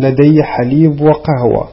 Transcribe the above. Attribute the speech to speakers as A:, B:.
A: لدي حليب وقهوة.